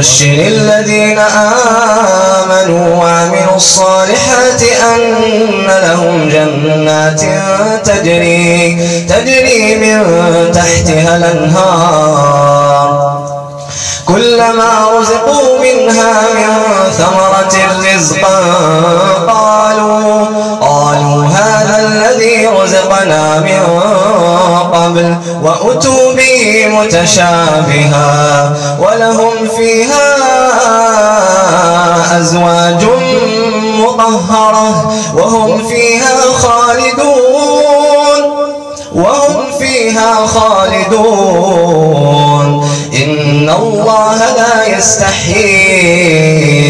وبشر الذين آمنوا وعملوا الصالحات أن لهم جنات تجري تجري من تحتها الأنهار. كلما رزقوا منها من ثمرة رزقا قالوا قالوا الذي رزقنا من قبل وأتوا به متشابها ولهم فيها أزواج مطهرة وهم فيها خالدون وهم فيها خالدون. إن الله لا يستحيي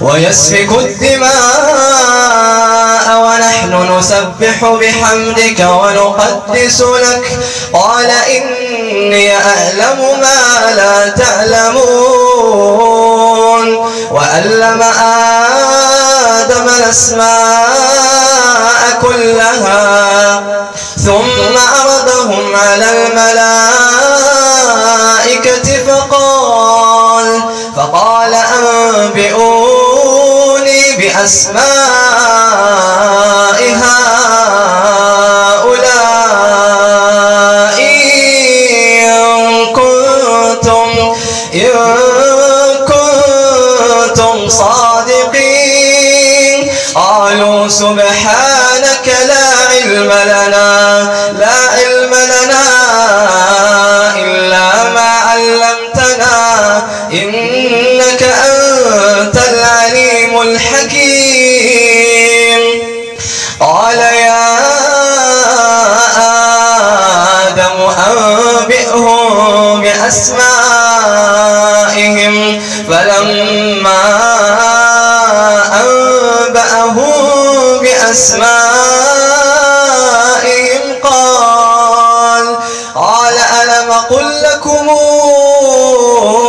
ويسفك الدماء ونحن نسبح بحمدك ونقدس لك. قال إني أعلم ما لا تعلمون. وألم آدم الأسماء كلها. ثم عرضهم على الملائكة فقال فقال أنبئوني بأسماء هؤلاء إن كنتم إن كنتم صادقين. قالوا سبحانك لا علم لنا لا علم لنا إلا ما علمتنا. إنك بأسمائهم قال قال ألم قل لكم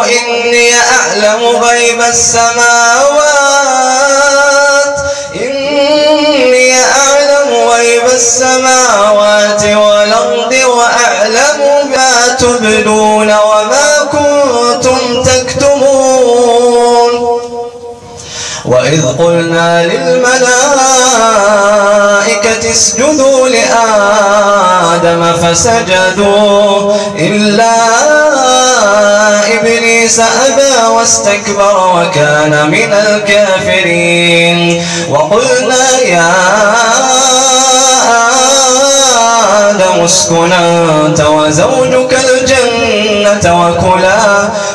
إني أعلم غيب السماوات قلنا للملائكة اسجدوا لآدم فسجدوا إلا إبليس أبى واستكبر وكان من الكافرين. وقلنا يا آدم اسكن أنت وزوجك الجنة وكلا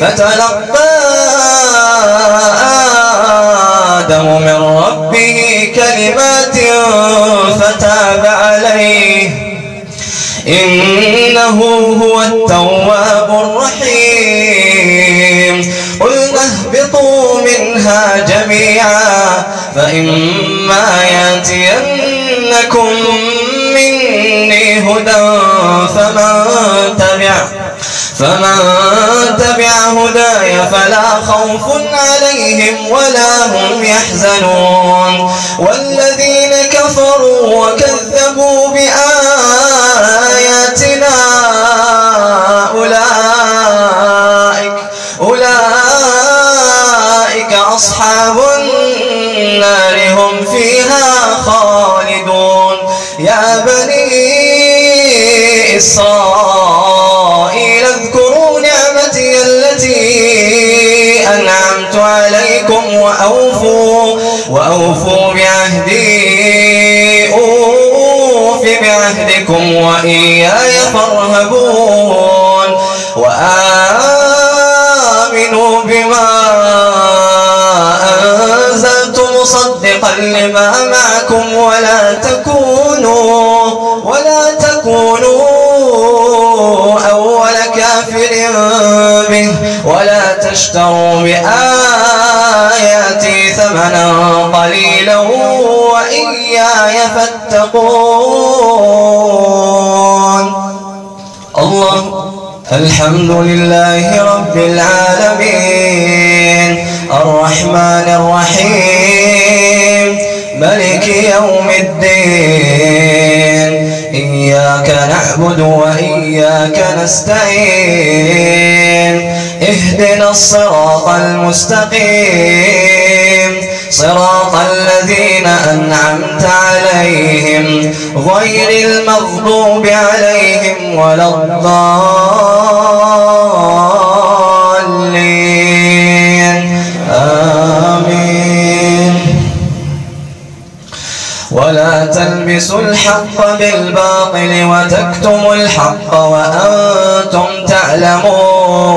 فتلقى آدم من ربه كلمات فتاب عليه. إنه هو التواب الرحيم. قلنا أهبطوا منها جميعا فإما يأتينكم مني هدى فمن تبع فمن تبع هداي فلا خوف عليهم ولا هم يحزنون. والذين كفروا وكذبوا بآياتنا أولئك أولئك أصحاب النار هم فيها خالدون. يا بني إسرائيل وأوفوا بعهدي أوف بعهدكم وإياي فارهبون وآمنوا بما أنزلت مصدقا لما معكم ولا تكونوا ولا تكونوا أول كافر به ولا تشتروا بآياتي ثمنا قليلا وإياي فاتقون الله الحمد لله رب العالمين الرحمن الرحيم ملك يوم الدين إياك نعبد وإياك نستعين اهدنا الصراط المستقيم صراط الذين أنعمت عليهم غير المغضوب عليهم ولا الضالين. آمين. ولا تلبسوا الحق بالباطل وتكتموا الحق وأنتم تعلمون.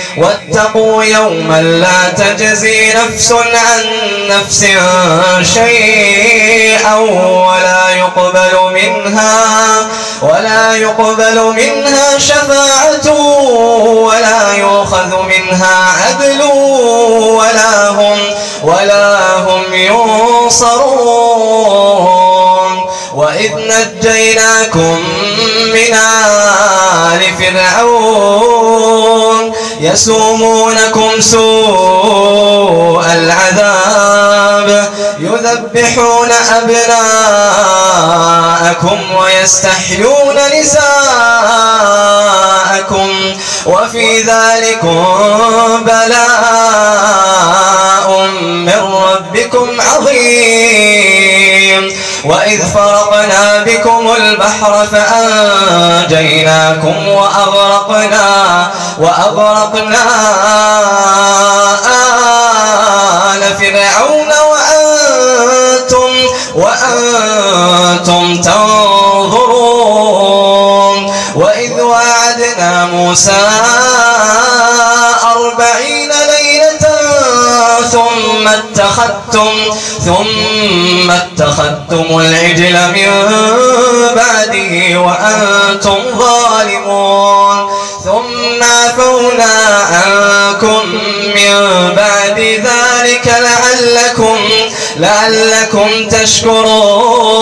واتقوا يوما لا تجزي نفس عن نفس شيئا ولا يقبل منها ولا يقبل منها شفاعة ولا يؤخذ منها عدل ولا هم ولا هم ينصرون وإذ نجيناكم من آل فرعون يسومونكم سوء العذاب يذبحون أبناءكم ويستحيون نساءكم وفي ذلك بلاء من ربكم عظيم. وإذ فرقنا بكم البحر فأنجيناكم وأغرقنا وأغرقنا آل فرعون وأنتم وأنتم تنظرون. وإذ وعدنا موسى اتخذتم ثم اتخذتم العجل من بعده وأنتم ظالمون. ثم عفونا عنكم من بعد ذلك لعلكم لعلكم تشكرون.